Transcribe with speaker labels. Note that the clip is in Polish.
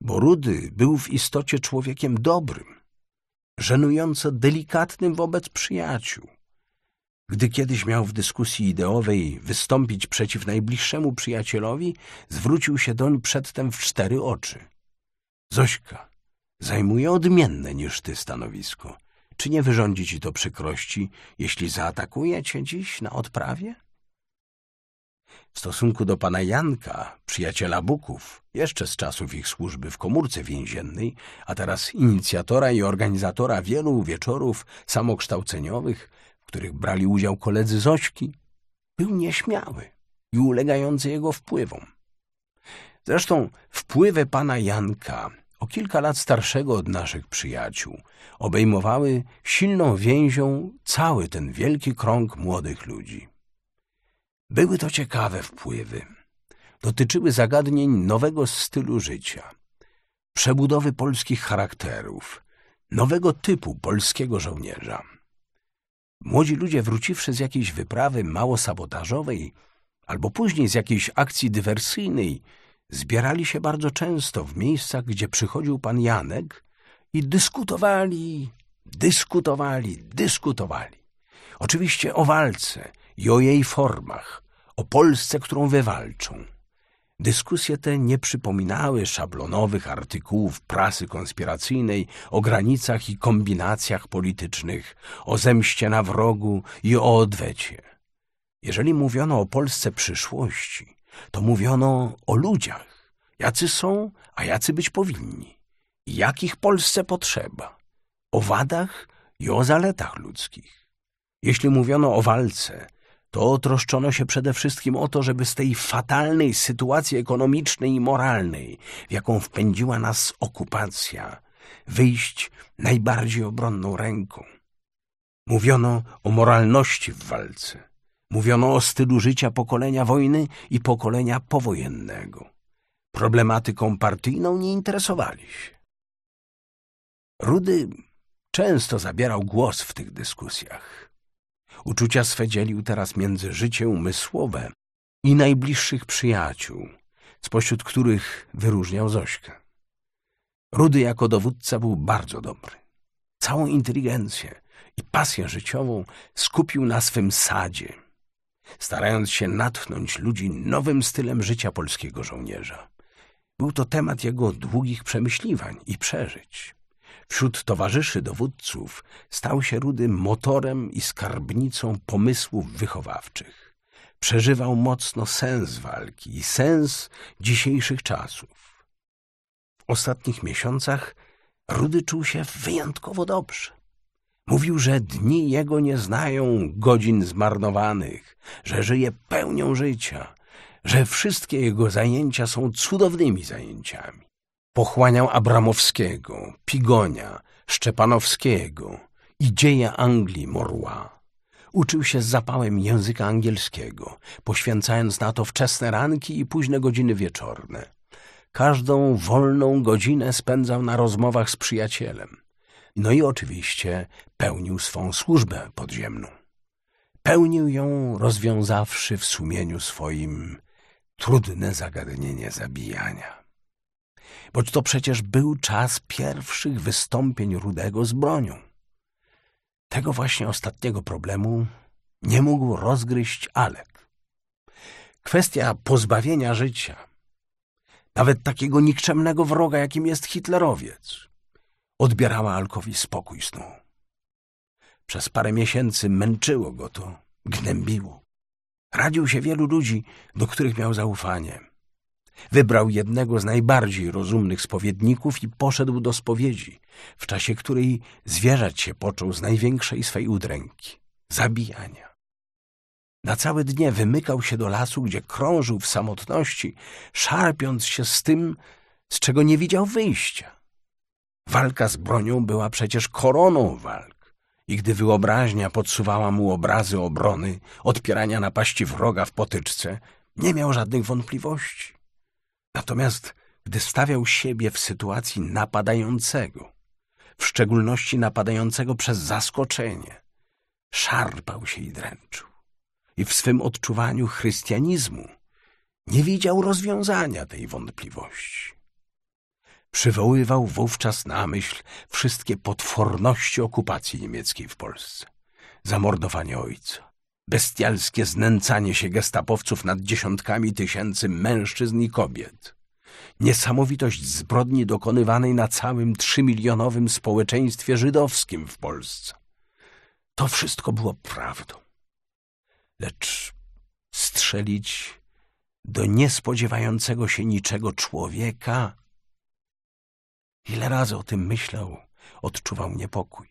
Speaker 1: bo Rudy był w istocie człowiekiem dobrym, żenująco delikatnym wobec przyjaciół. Gdy kiedyś miał w dyskusji ideowej wystąpić przeciw najbliższemu przyjacielowi, zwrócił się doń przedtem w cztery oczy. Zośka, zajmuje odmienne niż ty stanowisko. Czy nie wyrządzi ci to przykrości, jeśli zaatakuje cię dziś na odprawie? W stosunku do pana Janka, przyjaciela Buków, jeszcze z czasów ich służby w komórce więziennej, a teraz inicjatora i organizatora wielu wieczorów samokształceniowych, w których brali udział koledzy Zośki, był nieśmiały i ulegający jego wpływom. Zresztą wpływy pana Janka, o kilka lat starszego od naszych przyjaciół, obejmowały silną więzią cały ten wielki krąg młodych ludzi. Były to ciekawe wpływy. Dotyczyły zagadnień nowego stylu życia, przebudowy polskich charakterów, nowego typu polskiego żołnierza. Młodzi ludzie wróciwszy z jakiejś wyprawy mało sabotażowej albo później z jakiejś akcji dywersyjnej, zbierali się bardzo często w miejscach, gdzie przychodził pan Janek i dyskutowali, dyskutowali, dyskutowali. Oczywiście o walce i o jej formach, o Polsce, którą wywalczą. Dyskusje te nie przypominały szablonowych artykułów prasy konspiracyjnej o granicach i kombinacjach politycznych, o zemście na wrogu i o odwecie. Jeżeli mówiono o Polsce przyszłości, to mówiono o ludziach, jacy są, a jacy być powinni, i jakich Polsce potrzeba, o wadach i o zaletach ludzkich. Jeśli mówiono o walce, to troszczono się przede wszystkim o to, żeby z tej fatalnej sytuacji ekonomicznej i moralnej, w jaką wpędziła nas okupacja, wyjść najbardziej obronną ręką. Mówiono o moralności w walce. Mówiono o stylu życia pokolenia wojny i pokolenia powojennego. Problematyką partyjną nie interesowali się. Rudy często zabierał głos w tych dyskusjach. Uczucia swe dzielił teraz między życie umysłowe i najbliższych przyjaciół, spośród których wyróżniał Zośkę. Rudy jako dowódca był bardzo dobry. Całą inteligencję i pasję życiową skupił na swym sadzie, starając się natchnąć ludzi nowym stylem życia polskiego żołnierza. Był to temat jego długich przemyśliwań i przeżyć. Wśród towarzyszy dowódców stał się Rudy motorem i skarbnicą pomysłów wychowawczych. Przeżywał mocno sens walki i sens dzisiejszych czasów. W ostatnich miesiącach Rudy czuł się wyjątkowo dobrze. Mówił, że dni jego nie znają godzin zmarnowanych, że żyje pełnią życia, że wszystkie jego zajęcia są cudownymi zajęciami. Pochłaniał Abramowskiego, Pigonia, Szczepanowskiego i dzieje Anglii Morła. Uczył się z zapałem języka angielskiego, poświęcając na to wczesne ranki i późne godziny wieczorne. Każdą wolną godzinę spędzał na rozmowach z przyjacielem. No i oczywiście pełnił swą służbę podziemną. Pełnił ją, rozwiązawszy w sumieniu swoim trudne zagadnienie zabijania. Boć to przecież był czas pierwszych wystąpień Rudego z bronią. Tego właśnie ostatniego problemu nie mógł rozgryźć Alek. Kwestia pozbawienia życia, nawet takiego nikczemnego wroga, jakim jest hitlerowiec, odbierała Alkowi spokój snu. Przez parę miesięcy męczyło go to, gnębiło. Radził się wielu ludzi, do których miał zaufanie. Wybrał jednego z najbardziej rozumnych spowiedników i poszedł do spowiedzi, w czasie której zwierzać się począł z największej swej udręki – zabijania. Na całe dnie wymykał się do lasu, gdzie krążył w samotności, szarpiąc się z tym, z czego nie widział wyjścia. Walka z bronią była przecież koroną walk i gdy wyobraźnia podsuwała mu obrazy obrony, odpierania napaści wroga w potyczce, nie miał żadnych wątpliwości. Natomiast gdy stawiał siebie w sytuacji napadającego, w szczególności napadającego przez zaskoczenie, szarpał się i dręczył. I w swym odczuwaniu chrystianizmu nie widział rozwiązania tej wątpliwości. Przywoływał wówczas na myśl wszystkie potworności okupacji niemieckiej w Polsce. Zamordowanie ojca, bestialskie znęcanie się gestapowców nad dziesiątkami tysięcy mężczyzn i kobiet, niesamowitość zbrodni dokonywanej na całym trzymilionowym społeczeństwie żydowskim w Polsce. To wszystko było prawdą. Lecz strzelić do niespodziewającego się niczego człowieka. Ile razy o tym myślał, odczuwał niepokój.